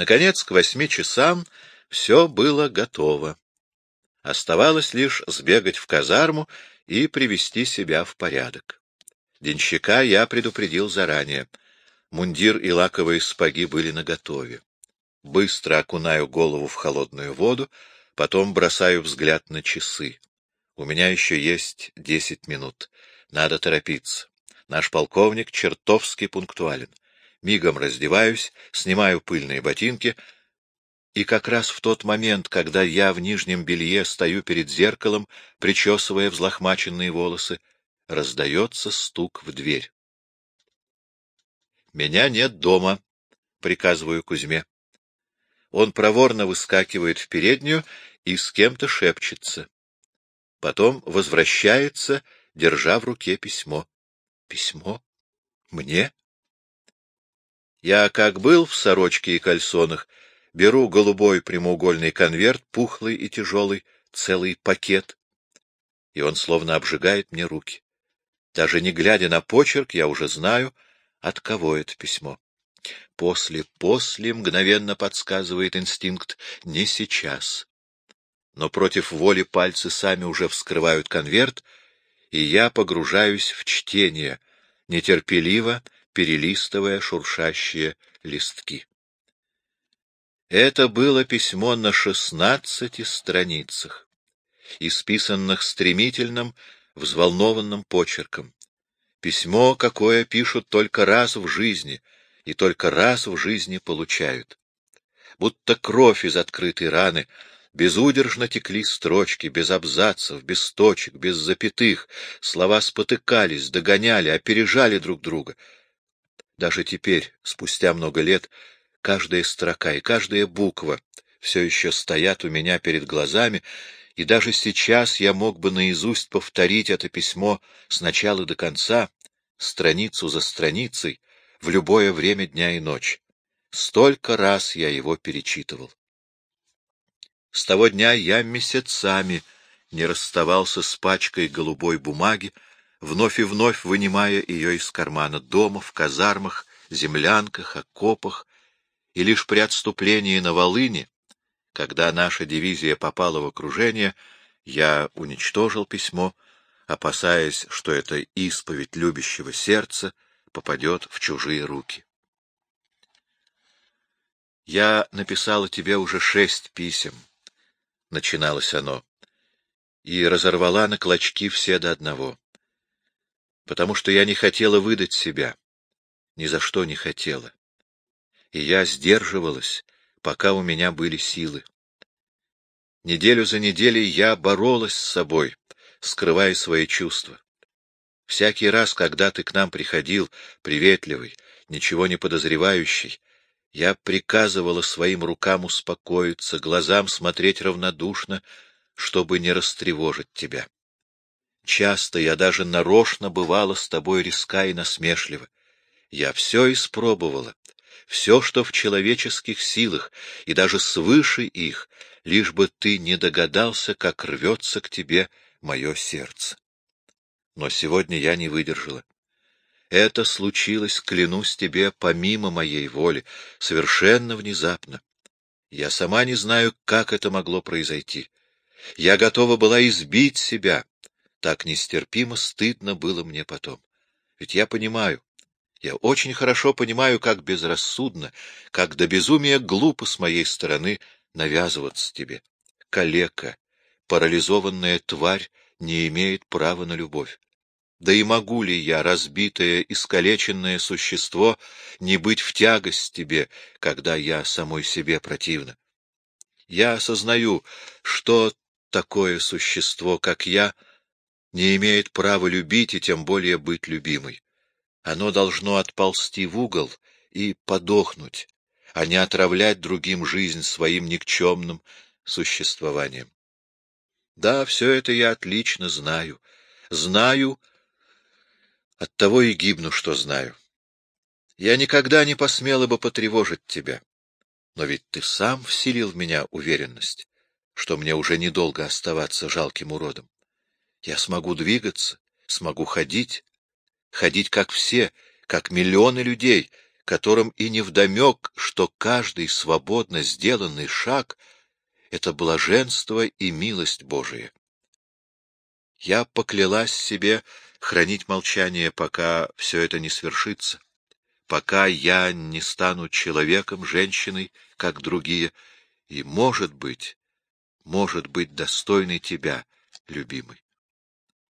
Наконец, к восьми часам все было готово. Оставалось лишь сбегать в казарму и привести себя в порядок. Денщика я предупредил заранее. Мундир и лаковые спаги были наготове. Быстро окунаю голову в холодную воду, потом бросаю взгляд на часы. У меня еще есть десять минут. Надо торопиться. Наш полковник чертовски пунктуален. Мигом раздеваюсь, снимаю пыльные ботинки, и как раз в тот момент, когда я в нижнем белье стою перед зеркалом, причесывая взлохмаченные волосы, раздается стук в дверь. «Меня нет дома», — приказываю Кузьме. Он проворно выскакивает в переднюю и с кем-то шепчется. Потом возвращается, держа в руке письмо. Письмо? Мне? Я, как был в сорочке и кальсонах, беру голубой прямоугольный конверт, пухлый и тяжелый, целый пакет, и он словно обжигает мне руки. Даже не глядя на почерк, я уже знаю, от кого это письмо. После, после, мгновенно подсказывает инстинкт, не сейчас. Но против воли пальцы сами уже вскрывают конверт, и я погружаюсь в чтение, нетерпеливо перелистывая шуршащие листки. Это было письмо на шестнадцати страницах, исписанных стремительным, взволнованным почерком. Письмо, какое пишут только раз в жизни и только раз в жизни получают. Будто кровь из открытой раны Безудержно текли строчки, без абзацев, без точек, без запятых. Слова спотыкались, догоняли, опережали друг друга. Даже теперь, спустя много лет, каждая строка и каждая буква все еще стоят у меня перед глазами, и даже сейчас я мог бы наизусть повторить это письмо с начала до конца, страницу за страницей, в любое время дня и ночи. Столько раз я его перечитывал. С того дня я месяцами не расставался с пачкой голубой бумаги, вновь и вновь вынимая ее из кармана дома, в казармах, землянках, окопах, и лишь при отступлении на Волыне, когда наша дивизия попала в окружение, я уничтожил письмо, опасаясь, что эта исповедь любящего сердца попадет в чужие руки. Я написала тебе уже шесть писем, — начиналось оно, — и разорвала на клочки все до одного. Потому что я не хотела выдать себя, ни за что не хотела. И я сдерживалась, пока у меня были силы. Неделю за неделей я боролась с собой, скрывая свои чувства. Всякий раз, когда ты к нам приходил, приветливый, ничего не подозревающий, я приказывала своим рукам успокоиться, глазам смотреть равнодушно, чтобы не растревожить тебя. Часто я даже нарочно бывала с тобой резка и насмешлива. Я все испробовала, все, что в человеческих силах, и даже свыше их, лишь бы ты не догадался, как рвется к тебе мое сердце. Но сегодня я не выдержала. Это случилось, клянусь тебе, помимо моей воли, совершенно внезапно. Я сама не знаю, как это могло произойти. Я готова была избить себя. Так нестерпимо стыдно было мне потом. Ведь я понимаю, я очень хорошо понимаю, как безрассудно, как до безумия глупо с моей стороны навязываться тебе. Калека, парализованная тварь, не имеет права на любовь. Да и могу ли я, разбитое, искалеченное существо, не быть в тягость тебе, когда я самой себе противна? Я осознаю, что такое существо, как я, не имеет права любить и тем более быть любимой. Оно должно отползти в угол и подохнуть, а не отравлять другим жизнь своим никчемным существованием. Да, все это я отлично знаю. Знаю Оттого и гибну, что знаю. Я никогда не посмела бы потревожить тебя. Но ведь ты сам вселил в меня уверенность, что мне уже недолго оставаться жалким уродом. Я смогу двигаться, смогу ходить, ходить как все, как миллионы людей, которым и невдомек, что каждый свободно сделанный шаг — это блаженство и милость Божия. Я поклялась себе хранить молчание, пока все это не свершится, пока я не стану человеком, женщиной, как другие, и, может быть, может быть достойной тебя, любимый.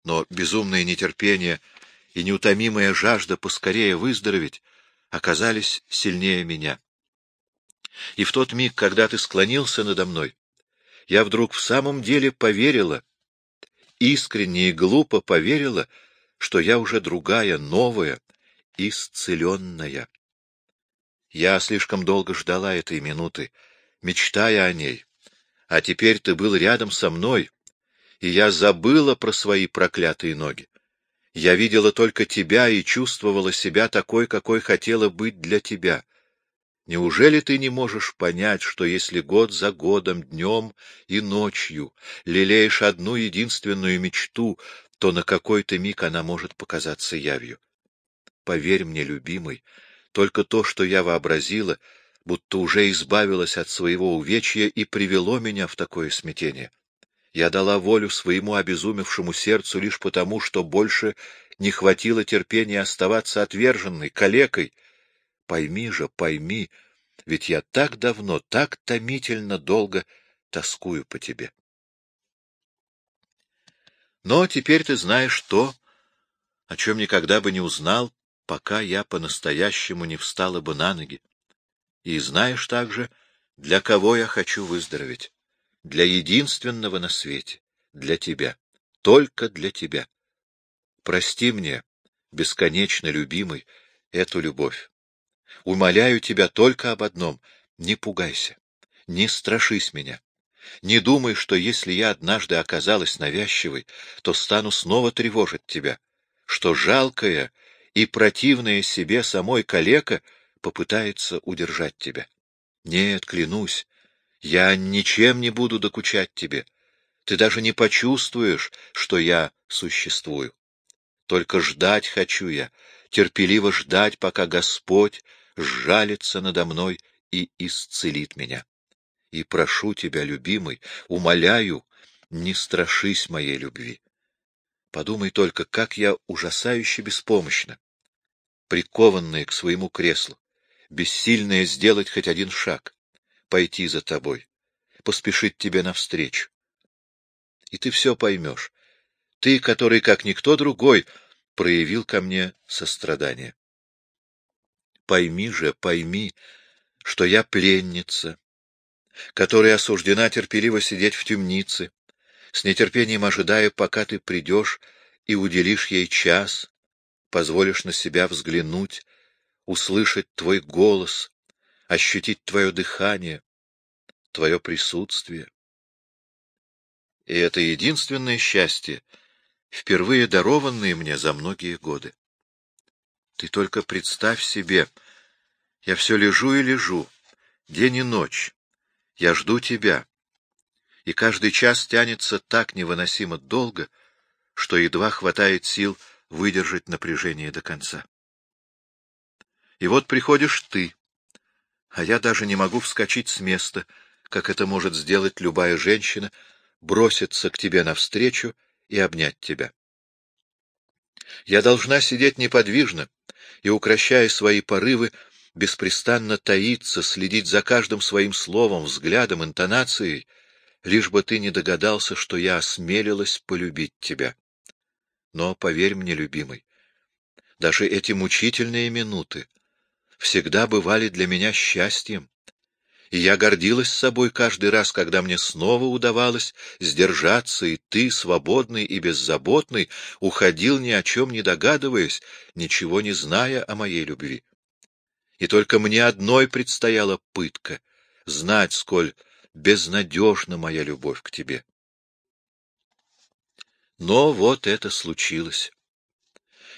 Но безумное нетерпение и неутомимая жажда поскорее выздороветь оказались сильнее меня. И в тот миг, когда ты склонился надо мной, я вдруг в самом деле поверила, искренне и глупо поверила, что я уже другая, новая, исцеленная. Я слишком долго ждала этой минуты, мечтая о ней, а теперь ты был рядом со мной, и я забыла про свои проклятые ноги. Я видела только тебя и чувствовала себя такой, какой хотела быть для тебя. Неужели ты не можешь понять, что если год за годом, днем и ночью лелеешь одну единственную мечту, то на какой-то миг она может показаться явью? Поверь мне, любимый, только то, что я вообразила, будто уже избавилась от своего увечья и привело меня в такое смятение. Я дала волю своему обезумевшему сердцу лишь потому, что больше не хватило терпения оставаться отверженной, калекой. Пойми же, пойми, ведь я так давно, так томительно долго тоскую по тебе. Но теперь ты знаешь то, о чем никогда бы не узнал, пока я по-настоящему не встала бы на ноги. И знаешь также, для кого я хочу выздороветь для единственного на свете, для тебя, только для тебя. Прости мне, бесконечно любимый, эту любовь. Умоляю тебя только об одном — не пугайся, не страшись меня. Не думай, что если я однажды оказалась навязчивой, то стану снова тревожить тебя, что жалкая и противная себе самой калека попытается удержать тебя. Нет, клянусь, я ничем не буду докучать тебе. Ты даже не почувствуешь, что я существую. Только ждать хочу я, терпеливо ждать, пока Господь сжалится надо мной и исцелит меня. И прошу тебя, любимый, умоляю, не страшись моей любви. Подумай только, как я ужасающе беспомощна, прикованная к своему креслу, бессильная сделать хоть один шаг пойти за тобой, поспешить тебе навстречу. И ты все поймешь. Ты, который, как никто другой, проявил ко мне сострадание. Пойми же, пойми, что я пленница, которая осуждена терпеливо сидеть в темнице, с нетерпением ожидая, пока ты придешь и уделишь ей час, позволишь на себя взглянуть, услышать твой голос, ощутить твое дыхание, твое присутствие. И это единственное счастье, впервые дарованное мне за многие годы. Ты только представь себе, я все лежу и лежу, день и ночь, я жду тебя, и каждый час тянется так невыносимо долго, что едва хватает сил выдержать напряжение до конца. И вот приходишь ты, а я даже не могу вскочить с места, как это может сделать любая женщина, броситься к тебе навстречу и обнять тебя. Я должна сидеть неподвижно и, укращая свои порывы, беспрестанно таиться, следить за каждым своим словом, взглядом, интонацией, лишь бы ты не догадался, что я осмелилась полюбить тебя. Но, поверь мне, любимый, даже эти мучительные минуты всегда бывали для меня счастьем, и я гордилась собой каждый раз, когда мне снова удавалось сдержаться, и ты, свободный и беззаботный, уходил ни о чем не догадываясь, ничего не зная о моей любви. И только мне одной предстояла пытка — знать, сколь безнадежна моя любовь к тебе. Но вот это случилось.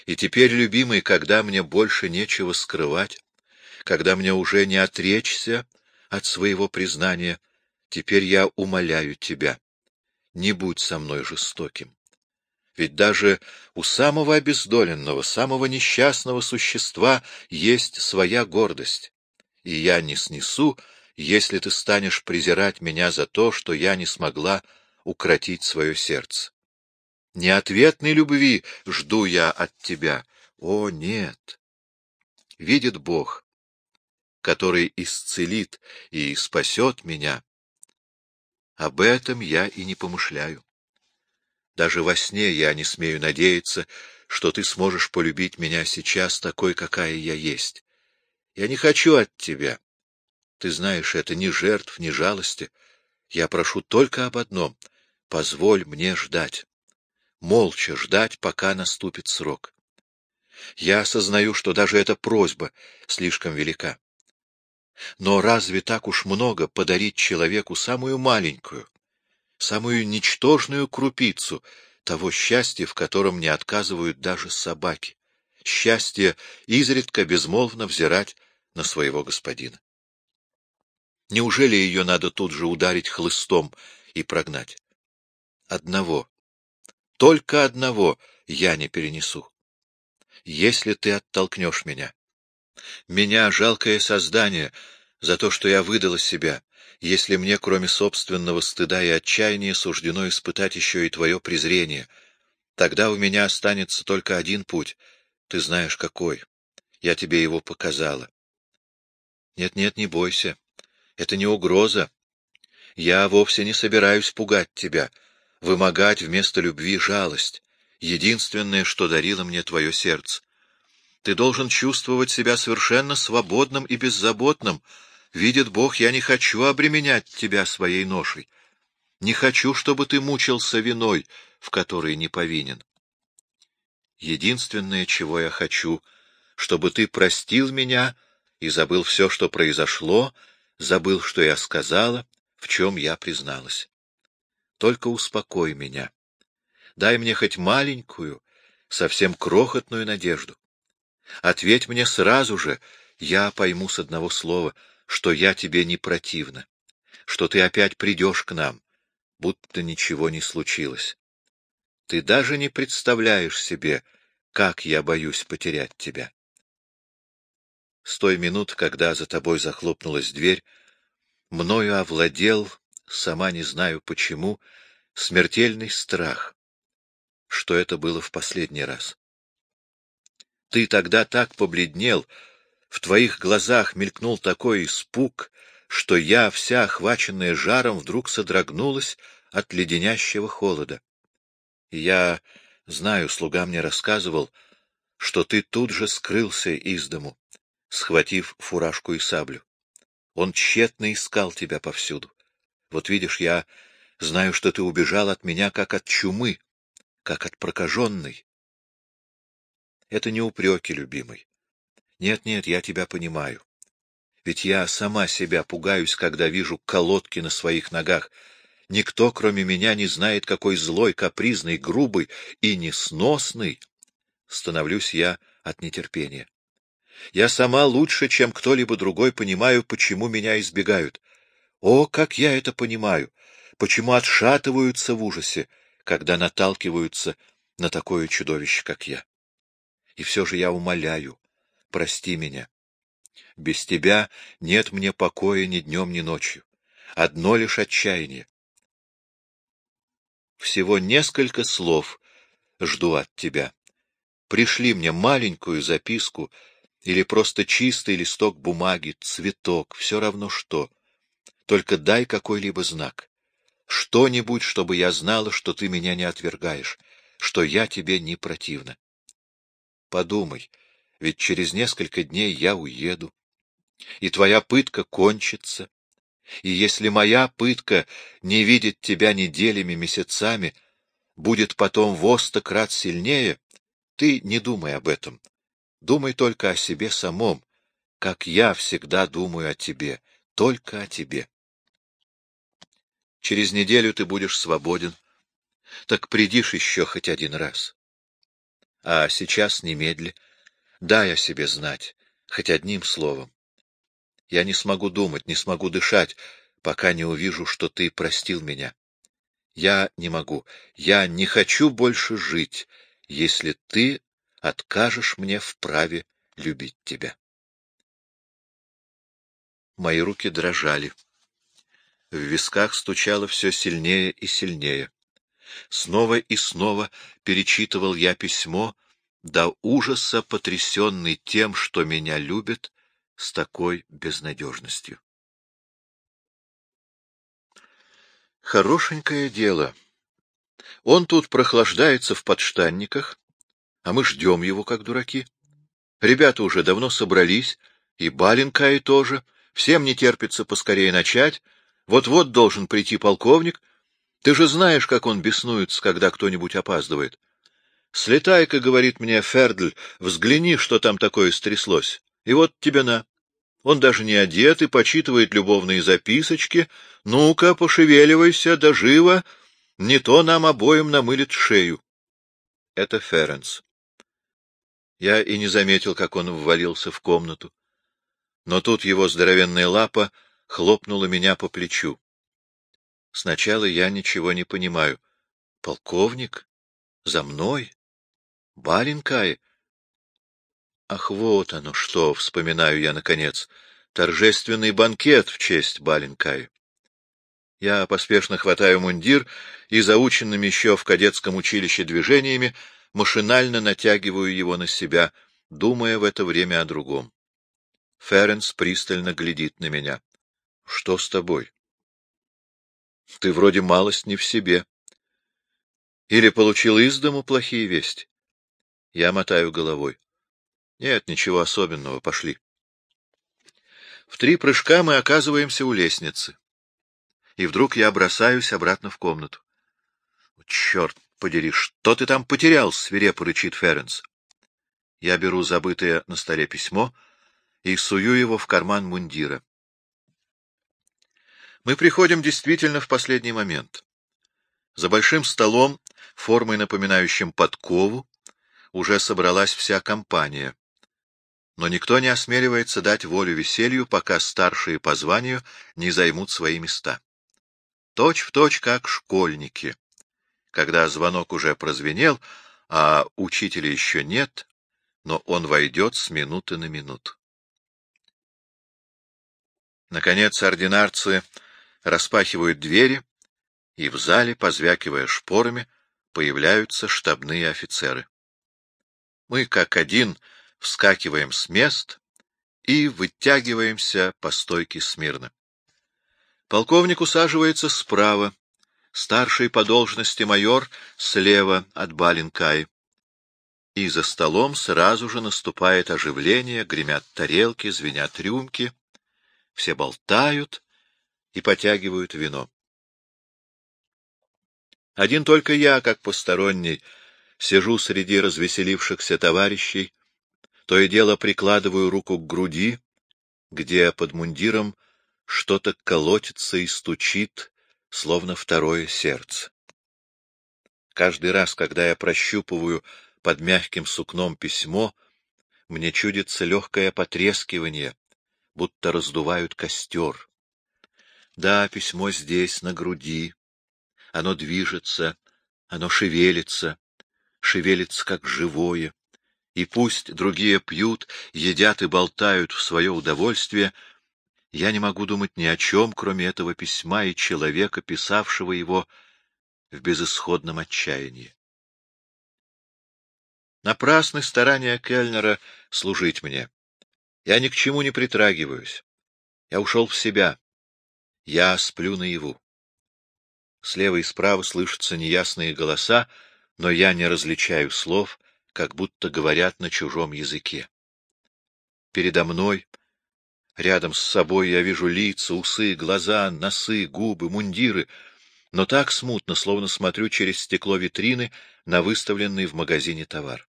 И теперь, любимый, когда мне больше нечего скрывать, когда мне уже не отречься от своего признания, теперь я умоляю тебя, не будь со мной жестоким. Ведь даже у самого обездоленного, самого несчастного существа есть своя гордость. И я не снесу, если ты станешь презирать меня за то, что я не смогла укротить свое сердце. Неответной любви жду я от тебя. О, нет! Видит Бог, который исцелит и спасет меня. Об этом я и не помышляю. Даже во сне я не смею надеяться, что ты сможешь полюбить меня сейчас такой, какая я есть. Я не хочу от тебя. Ты знаешь, это ни жертв, ни жалости. Я прошу только об одном — позволь мне ждать молча ждать, пока наступит срок. Я осознаю, что даже эта просьба слишком велика. Но разве так уж много подарить человеку самую маленькую, самую ничтожную крупицу того счастья, в котором не отказывают даже собаки? Счастье изредка безмолвно взирать на своего господина. Неужели ее надо тут же ударить хлыстом и прогнать? Одного только одного я не перенесу. Если ты оттолкнешь меня. Меня, жалкое создание, за то, что я выдала себя, если мне, кроме собственного стыда и отчаяния, суждено испытать еще и твое презрение, тогда у меня останется только один путь. Ты знаешь, какой. Я тебе его показала. Нет-нет, не бойся. Это не угроза. Я вовсе не собираюсь пугать тебя — вымогать вместо любви жалость, единственное, что дарило мне твое сердце. Ты должен чувствовать себя совершенно свободным и беззаботным. Видит Бог, я не хочу обременять тебя своей ношей. Не хочу, чтобы ты мучился виной, в которой не повинен. Единственное, чего я хочу, чтобы ты простил меня и забыл все, что произошло, забыл, что я сказала, в чем я призналась. Только успокой меня. Дай мне хоть маленькую, совсем крохотную надежду. Ответь мне сразу же, я пойму с одного слова, что я тебе не противна, что ты опять придешь к нам, будто ничего не случилось. Ты даже не представляешь себе, как я боюсь потерять тебя. С той минуты, когда за тобой захлопнулась дверь, мною овладел сама не знаю почему, смертельный страх, что это было в последний раз. Ты тогда так побледнел, в твоих глазах мелькнул такой испуг, что я, вся охваченная жаром, вдруг содрогнулась от леденящего холода. Я знаю, слуга мне рассказывал, что ты тут же скрылся из дому, схватив фуражку и саблю. Он тщетно искал тебя повсюду. Вот видишь, я знаю, что ты убежал от меня, как от чумы, как от прокаженной. Это не упреки, любимый. Нет-нет, я тебя понимаю. Ведь я сама себя пугаюсь, когда вижу колодки на своих ногах. Никто, кроме меня, не знает, какой злой, капризный, грубый и несносный становлюсь я от нетерпения. Я сама лучше, чем кто-либо другой, понимаю, почему меня избегают. О, как я это понимаю! Почему отшатываются в ужасе, когда наталкиваются на такое чудовище, как я? И все же я умоляю, прости меня. Без тебя нет мне покоя ни днем, ни ночью. Одно лишь отчаяние. Всего несколько слов жду от тебя. Пришли мне маленькую записку или просто чистый листок бумаги, цветок, все равно что. Только дай какой-либо знак. Что-нибудь, чтобы я знала, что ты меня не отвергаешь, что я тебе не противна. Подумай, ведь через несколько дней я уеду, и твоя пытка кончится. И если моя пытка не видит тебя неделями, месяцами, будет потом в сто сильнее, ты не думай об этом. Думай только о себе самом, как я всегда думаю о тебе, только о тебе. Через неделю ты будешь свободен. Так придишь еще хоть один раз. А сейчас немедли. Дай о себе знать, хоть одним словом. Я не смогу думать, не смогу дышать, пока не увижу, что ты простил меня. Я не могу, я не хочу больше жить, если ты откажешь мне в праве любить тебя. Мои руки дрожали. В висках стучало все сильнее и сильнее. Снова и снова перечитывал я письмо, до ужаса потрясенный тем, что меня любят с такой безнадежностью. Хорошенькое дело. Он тут прохлаждается в подштанниках, а мы ждем его, как дураки. Ребята уже давно собрались, и Баленкай тоже. Всем не терпится поскорее начать. Вот-вот должен прийти полковник. Ты же знаешь, как он беснуется, когда кто-нибудь опаздывает. Слетай-ка, — говорит мне Фердль, — взгляни, что там такое стряслось. И вот тебе на. Он даже не одет и почитывает любовные записочки. Ну-ка, пошевеливайся, да живо, не то нам обоим намылит шею. Это Ференс. Я и не заметил, как он ввалился в комнату. Но тут его здоровенная лапа хлопнула меня по плечу. Сначала я ничего не понимаю. Полковник? За мной? Баренкай? Ах, вот оно что, вспоминаю я наконец. Торжественный банкет в честь Баленкай. Я поспешно хватаю мундир и, заученными еще в кадетском училище движениями, машинально натягиваю его на себя, думая в это время о другом. Ференс пристально глядит на меня. — Что с тобой? — Ты вроде малость не в себе. Или получил из дому плохие вести? Я мотаю головой. Нет, ничего особенного, пошли. В три прыжка мы оказываемся у лестницы. И вдруг я бросаюсь обратно в комнату. Черт подери, что ты там потерял? — свирепо рычит Ференс. Я беру забытое на столе письмо и сую его в карман мундира. Мы приходим действительно в последний момент. За большим столом, формой напоминающим подкову, уже собралась вся компания но никто не осмеливается дать волю веселью, пока старшие по званию не займут свои места. Точь в точь, как школьники. Когда звонок уже прозвенел, а учителя еще нет, но он войдет с минуты на минуту. Наконец ординарцы распахивают двери, и в зале, позвякивая шпорами, появляются штабные офицеры. Мы, как один, — вскакиваем с мест и вытягиваемся по стойке смирно. Полковник усаживается справа, старший по должности майор слева от Баленкай. И за столом сразу же наступает оживление, гремят тарелки, звенят рюмки. Все болтают и потягивают вино. Один только я, как посторонний, сижу среди развеселившихся товарищей то и дело прикладываю руку к груди, где под мундиром что-то колотится и стучит, словно второе сердце. Каждый раз, когда я прощупываю под мягким сукном письмо, мне чудится легкое потрескивание, будто раздувают костер. Да, письмо здесь, на груди. Оно движется, оно шевелится, шевелится как живое. И пусть другие пьют, едят и болтают в свое удовольствие, я не могу думать ни о чем, кроме этого письма и человека, писавшего его в безысходном отчаянии. Напрасны старания Кельнера служить мне. Я ни к чему не притрагиваюсь. Я ушел в себя. Я сплю наяву. Слева и справа слышатся неясные голоса, но я не различаю слов, как будто говорят на чужом языке. Передо мной, рядом с собой, я вижу лица, усы, глаза, носы, губы, мундиры, но так смутно, словно смотрю через стекло витрины на выставленный в магазине товар.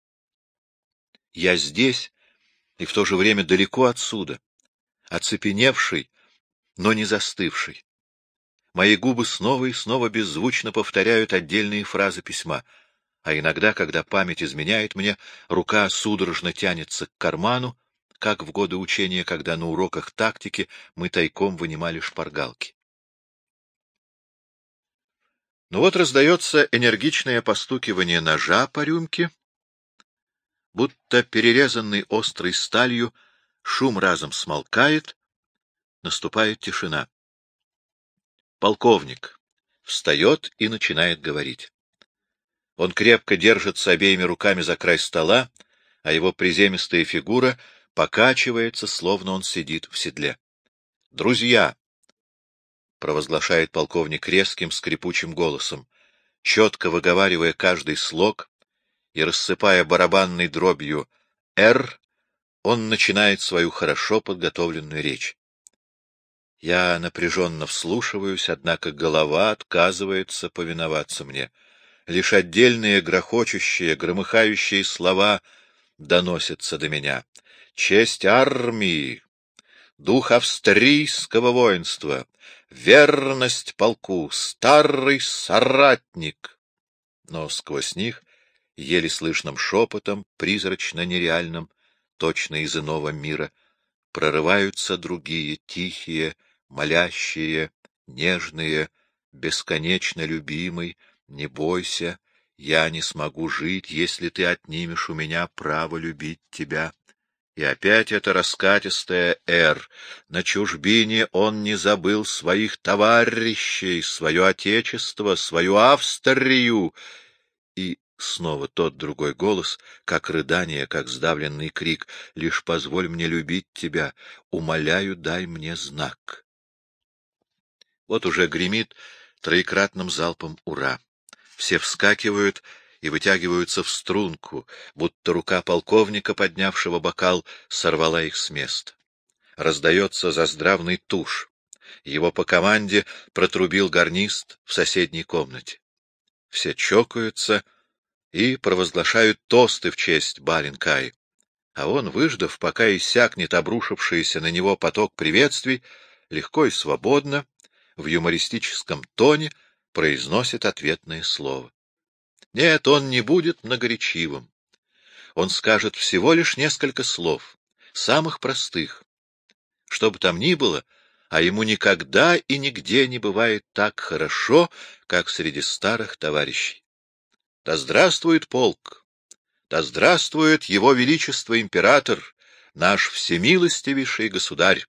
Я здесь и в то же время далеко отсюда, оцепеневший, но не застывший. Мои губы снова и снова беззвучно повторяют отдельные фразы письма — а иногда, когда память изменяет мне, рука судорожно тянется к карману, как в годы учения, когда на уроках тактики мы тайком вынимали шпаргалки. Но вот раздается энергичное постукивание ножа по рюмке, будто перерезанный острой сталью, шум разом смолкает, наступает тишина. Полковник встает и начинает говорить. Он крепко держится обеими руками за край стола, а его приземистая фигура покачивается, словно он сидит в седле. «Друзья!» — провозглашает полковник резким скрипучим голосом, четко выговаривая каждый слог и рассыпая барабанной дробью «Р», он начинает свою хорошо подготовленную речь. Я напряженно вслушиваюсь, однако голова отказывается повиноваться мне. Лишь отдельные грохочущие, громыхающие слова доносятся до меня. Честь армии, дух австрийского воинства, верность полку, старый соратник. Но сквозь них, еле слышным шепотом, призрачно-нереальным, точно из иного мира, прорываются другие, тихие, молящие, нежные, бесконечно любимый, не бойся, я не смогу жить, если ты отнимешь у меня право любить тебя. И опять это раскатистое «Р». На чужбине он не забыл своих товарищей, свое отечество, свою Австрию. И снова тот другой голос, как рыдание, как сдавленный крик. «Лишь позволь мне любить тебя, умоляю, дай мне знак». Вот уже гремит троекратным залпом «Ура!». Все вскакивают и вытягиваются в струнку, будто рука полковника, поднявшего бокал, сорвала их с места. Раздается заздравный тушь. Его по команде протрубил гарнист в соседней комнате. Все чокаются и провозглашают тосты в честь Баленкай. А он, выждав, пока иссякнет обрушившийся на него поток приветствий, легко и свободно, в юмористическом тоне, произносит ответное слово. Нет, он не будет многоречивым. Он скажет всего лишь несколько слов, самых простых. Что бы там ни было, а ему никогда и нигде не бывает так хорошо, как среди старых товарищей. Да здравствует полк! Да здравствует его величество император, наш всемилостивейший государь!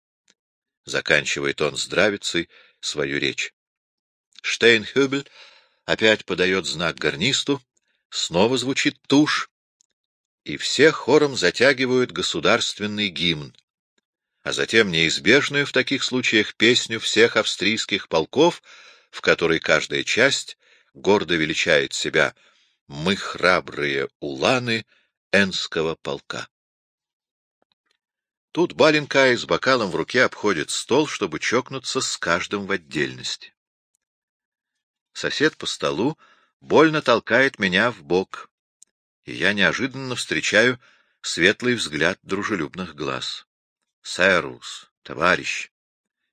Заканчивает он здравицей свою речь. Штейнхюбель опять подает знак гарнисту, снова звучит тушь, и все хором затягивают государственный гимн, а затем неизбежную в таких случаях песню всех австрийских полков, в которой каждая часть гордо величает себя «Мы храбрые уланы Энского полка». Тут Баленкай с бокалом в руке обходит стол, чтобы чокнуться с каждым в отдельности. Сосед по столу больно толкает меня в бок, и я неожиданно встречаю светлый взгляд дружелюбных глаз. «Сервус, товарищ!»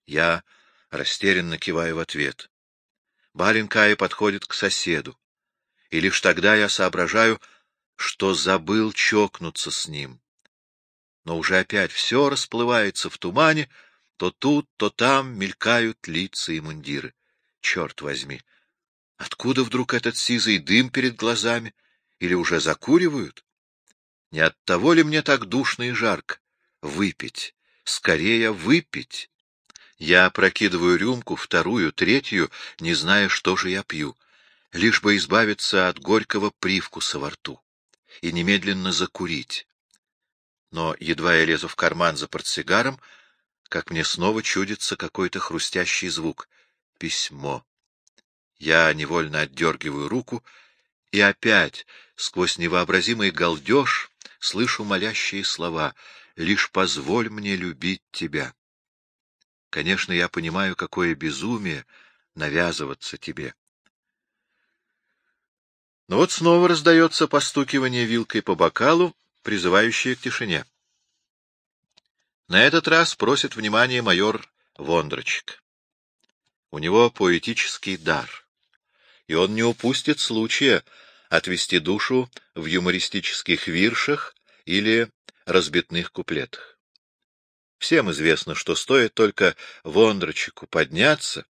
Я растерянно киваю в ответ. Баленкай подходит к соседу, и лишь тогда я соображаю, что забыл чокнуться с ним. Но уже опять все расплывается в тумане, то тут, то там мелькают лица и мундиры. Черт возьми! Откуда вдруг этот сизый дым перед глазами? Или уже закуривают? Не от того ли мне так душно и жарко? Выпить! Скорее выпить! Я прокидываю рюмку, вторую, третью, не зная, что же я пью, лишь бы избавиться от горького привкуса во рту и немедленно закурить. Но едва я лезу в карман за портсигаром, как мне снова чудится какой-то хрустящий звук. Письмо. Я невольно отдергиваю руку, и опять, сквозь невообразимый галдеж, слышу молящие слова «Лишь позволь мне любить тебя». Конечно, я понимаю, какое безумие навязываться тебе. Но вот снова раздается постукивание вилкой по бокалу, призывающее к тишине. На этот раз просит внимание майор Вондрочек. У него поэтический дар и он не упустит случая отвести душу в юмористических виршах или разбитных куплетах. Всем известно, что стоит только Вондрочику подняться,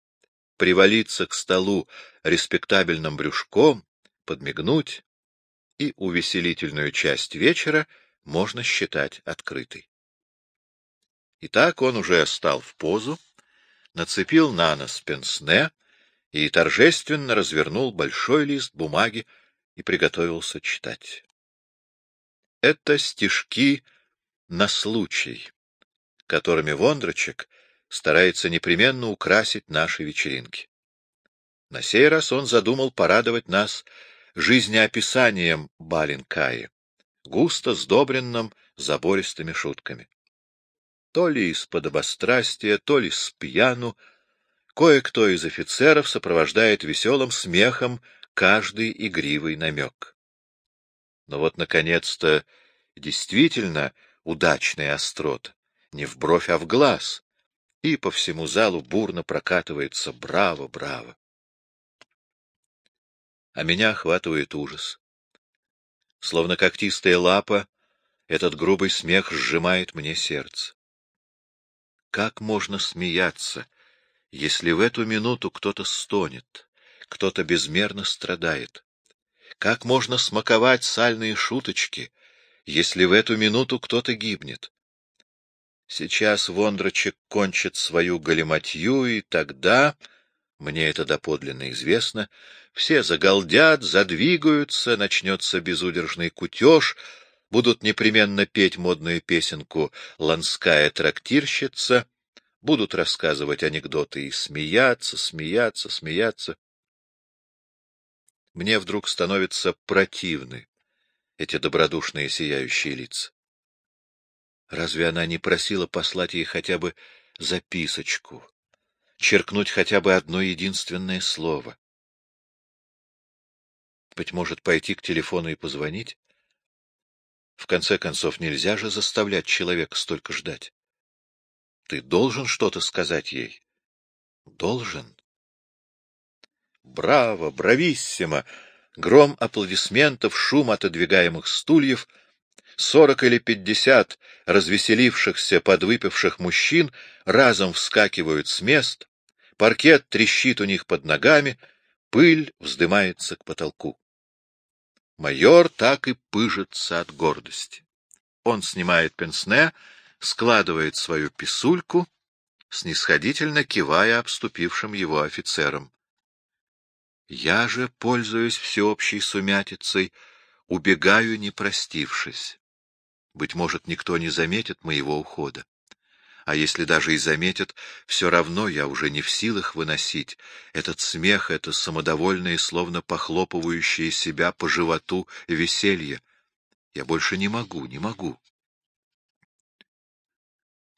привалиться к столу респектабельным брюшком, подмигнуть, и увеселительную часть вечера можно считать открытой. Итак, он уже стал в позу, нацепил на нос пенсне и торжественно развернул большой лист бумаги и приготовился читать. Это стишки на случай, которыми Вондрочек старается непременно украсить наши вечеринки. На сей раз он задумал порадовать нас жизнеописанием Баленкаи, густо сдобренным забористыми шутками. То ли из подобострастия, то ли с пьяну, кое-кто из офицеров сопровождает веселым смехом каждый игривый намек. Но вот, наконец-то, действительно удачная острота, не в бровь, а в глаз, и по всему залу бурно прокатывается «Браво, браво!». А меня охватывает ужас. Словно когтистая лапа, этот грубый смех сжимает мне сердце. Как можно смеяться, если в эту минуту кто-то стонет, кто-то безмерно страдает? Как можно смаковать сальные шуточки, если в эту минуту кто-то гибнет? Сейчас Вондрочек кончит свою галиматью, и тогда, мне это доподлинно известно, все загалдят, задвигаются, начнется безудержный кутеж, будут непременно петь модную песенку «Ланская трактирщица», будут рассказывать анекдоты и смеяться, смеяться, смеяться. Мне вдруг становятся противны эти добродушные сияющие лица. Разве она не просила послать ей хотя бы записочку, черкнуть хотя бы одно единственное слово? Быть может, пойти к телефону и позвонить? В конце концов, нельзя же заставлять человека столько ждать. Ты должен что-то сказать ей. Должен. Браво, брависсимо! Гром аплодисментов, шум отодвигаемых стульев — Сорок или пятьдесят развеселившихся, подвыпивших мужчин разом вскакивают с мест, паркет трещит у них под ногами, пыль вздымается к потолку. Майор так и пыжится от гордости. Он снимает пенсне, складывает свою писульку, снисходительно кивая обступившим его офицерам. Я же, пользуясь всеобщей сумятицей, убегаю, не простившись. Быть может, никто не заметит моего ухода. А если даже и заметят, все равно я уже не в силах выносить этот смех, это самодовольное, словно похлопывающее себя по животу веселье. Я больше не могу, не могу.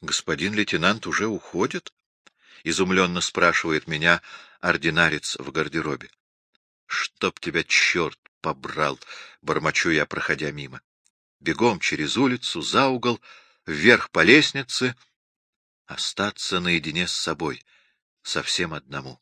Господин лейтенант уже уходит? Изумленно спрашивает меня ординарец в гардеробе. Чтоб тебя черт побрал, бормочу я, проходя мимо бегом через улицу, за угол, вверх по лестнице, остаться наедине с собой, совсем одному.